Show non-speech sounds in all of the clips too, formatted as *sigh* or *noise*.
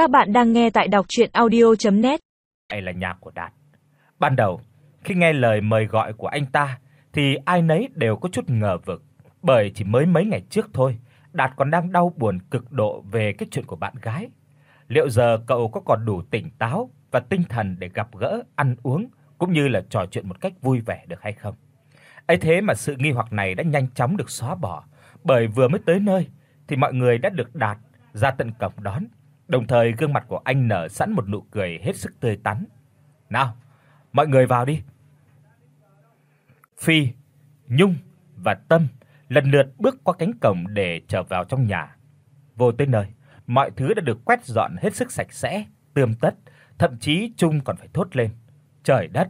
Các bạn đang nghe tại đọc docchuyenaudio.net. Đây là nhà của Đạt. Ban đầu, khi nghe lời mời gọi của anh ta thì ai nấy đều có chút ngờ vực, bởi chỉ mới mấy ngày trước thôi, Đạt còn đang đau buồn cực độ về cái chuyện của bạn gái. Liệu giờ cậu có còn đủ tỉnh táo và tinh thần để gặp gỡ, ăn uống cũng như là trò chuyện một cách vui vẻ được hay không? Ấy thế mà sự nghi hoặc này đã nhanh chóng được xóa bỏ, bởi vừa mới tới nơi thì mọi người đã được Đạt ra tận cổng đón, đồng thời gương mặt của anh nở sẵn một nụ cười hết sức tươi tắn. "Nào, mọi người vào đi." Phi, Nhung và Tâm lần lượt bước qua cánh cổng để trở vào trong nhà. Vô tới nơi, mọi thứ đã được quét dọn hết sức sạch sẽ, tươm tất, thậm chí Trung còn phải thốt lên: "Trời đất,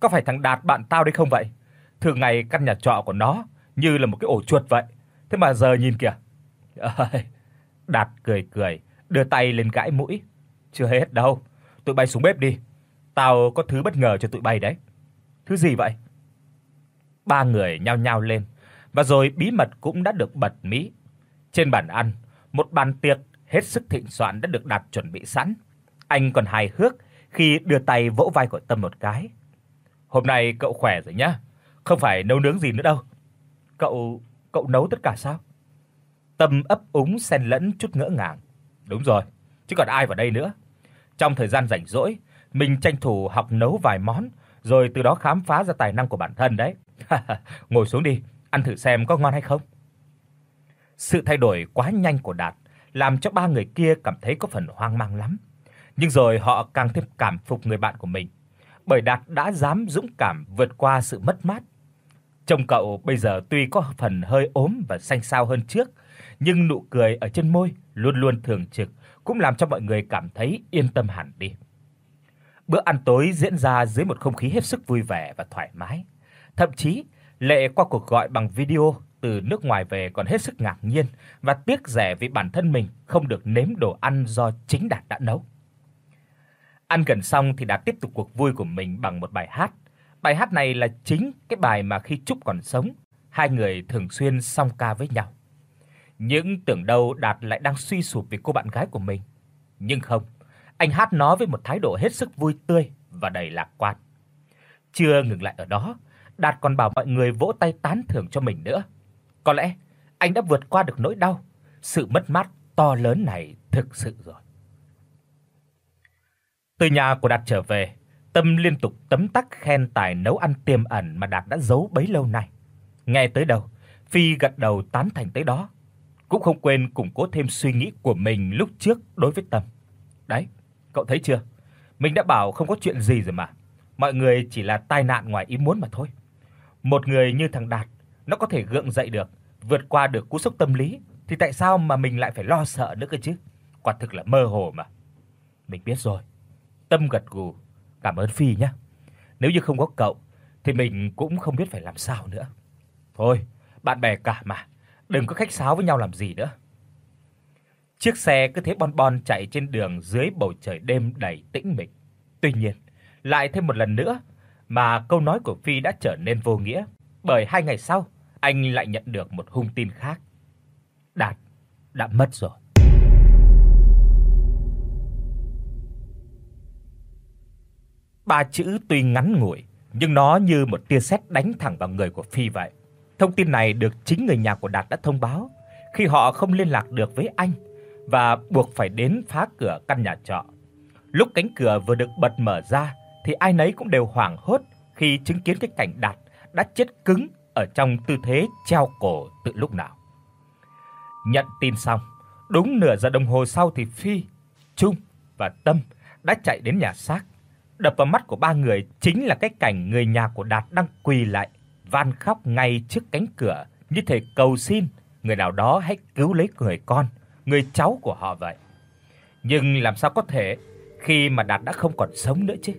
có phải thằng Đạt bạn tao đấy không vậy? Thường ngày căn nhà trọ của nó như là một cái ổ chuột vậy, thế mà giờ nhìn kìa." Ơi, Đạt cười cười, đưa tay lên gãi mũi. "Chưa hết đâu, tụi bay xuống bếp đi. Tao có thứ bất ngờ cho tụi bay đấy." "Thứ gì vậy?" Ba người nhao nhao lên, và rồi bí mật cũng đã được bật mí. Trên bàn ăn, một bàn tiệc hết sức thịnh soạn đã được đặt chuẩn bị sẵn. Anh còn hài hước khi đưa tay vỗ vai của Tâm một cái. "Hôm nay cậu khỏe rồi nhá, không phải nấu nướng gì nữa đâu." "Cậu cậu nấu tất cả sao?" Tâm ấp úng xen lẫn chút ngỡ ngàng. "Đúng rồi, chứ còn ai vào đây nữa. Trong thời gian rảnh rỗi, mình tranh thủ học nấu vài món rồi từ đó khám phá ra tài năng của bản thân đấy." *laughs* Ngồi xuống đi, ăn thử xem có ngon hay không. Sự thay đổi quá nhanh của Đạt làm cho ba người kia cảm thấy có phần hoang mang lắm. Nhưng rồi họ càng thêm cảm phục người bạn của mình, bởi Đạt đã dám dũng cảm vượt qua sự mất mát. Trông cậu bây giờ tuy có phần hơi ốm và xanh xao hơn trước, nhưng nụ cười ở trên môi luôn luôn thường trực, cũng làm cho mọi người cảm thấy yên tâm hẳn đi. Bữa ăn tối diễn ra dưới một không khí hết sức vui vẻ và thoải mái. Thậm chí, Lệ qua cuộc gọi bằng video từ nước ngoài về còn hết sức ngạc nhiên và tiếc rẻ vì bản thân mình không được nếm đồ ăn do chính Đạt đã nấu. Ăn gần xong thì Đạt tiếp tục cuộc vui của mình bằng một bài hát. Bài hát này là chính cái bài mà khi Trúc còn sống, hai người thường xuyên song ca với nhau. Những tưởng đâu Đạt lại đang suy sụp vì cô bạn gái của mình, nhưng không, anh hát nó với một thái độ hết sức vui tươi và đầy lạc quan. Chưa ngừng lại ở đó, Đạt còn bảo mọi người vỗ tay tán thưởng cho mình nữa. Có lẽ anh đã vượt qua được nỗi đau, sự mất mát to lớn này thực sự rồi. Từ nhà của Đạt trở về, Tâm liên tục tấm tắc khen tài nấu ăn tiềm ẩn mà Đạt đã giấu bấy lâu nay. Nghe tới đâu, Phi gật đầu tán thành tới đó, cũng không quên củng cố thêm suy nghĩ của mình lúc trước đối với Tâm. Đấy, cậu thấy chưa? Mình đã bảo không có chuyện gì rồi mà. Mọi người chỉ là tai nạn ngoài ý muốn mà thôi. Một người như thằng Đạt, nó có thể gượng dậy được, vượt qua được cú sốc tâm lý thì tại sao mà mình lại phải lo sợ nữa cơ chứ? Quả thực là mơ hồ mà. Mình biết rồi. Tâm gật gù, cảm ơn Phi nhé. Nếu như không có cậu thì mình cũng không biết phải làm sao nữa. Thôi, bạn bè cả mà, đừng có khách sáo với nhau làm gì nữa. Chiếc xe cứ thế bon bon chạy trên đường dưới bầu trời đêm đầy tĩnh mịch. Tuy nhiên, lại thêm một lần nữa mà câu nói của Phi đã trở nên vô nghĩa, bởi hai ngày sau, anh lại nhận được một hung tin khác. Đạt đã mất rồi. Ba chữ tuy ngắn ngủi, nhưng nó như một tia sét đánh thẳng vào người của Phi vậy. Thông tin này được chính người nhà của Đạt đã thông báo khi họ không liên lạc được với anh và buộc phải đến phá cửa căn nhà trọ. Lúc cánh cửa vừa được bật mở ra thì ai nấy cũng đều hoảng hốt khi chứng kiến cái cảnh Đạt đã chết cứng ở trong tư thế treo cổ từ lúc nào. Nhận tin xong, đúng nửa giờ đồng hồ sau thì Phi, Trung và Tâm đã chạy đến nhà xác. Đập vào mắt của ba người chính là cái cảnh người nhà của Đạt đang quỳ lại van khóc ngay trước cánh cửa như thể cầu xin người nào đó hãy cứu lấy người con, người cháu của họ vậy. Nhưng làm sao có thể khi mà Đạt đã không còn sống nữa chứ?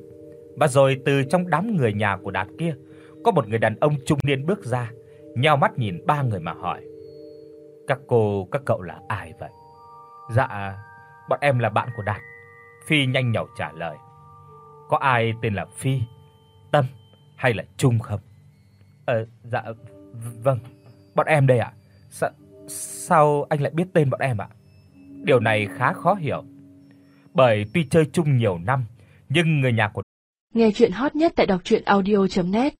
Và rồi từ trong đám người nhà của Đạt kia, có một người đàn ông trung niên bước ra, nheo mắt nhìn ba người mà hỏi: "Các cô, các cậu là ai vậy?" "Dạ, bọn em là bạn của Đạt." Phi nhanh nhảu trả lời. "Có ai tên là Phi, Tâm hay là Trung không?" "Ờ dạ vâng, bọn em đây ạ." "Sao sao anh lại biết tên bọn em ạ?" Điều này khá khó hiểu. bởi tuy chơi chung nhiều năm, nhưng người nhà của Nghe truyện hot nhất tại doctruyenaudio.net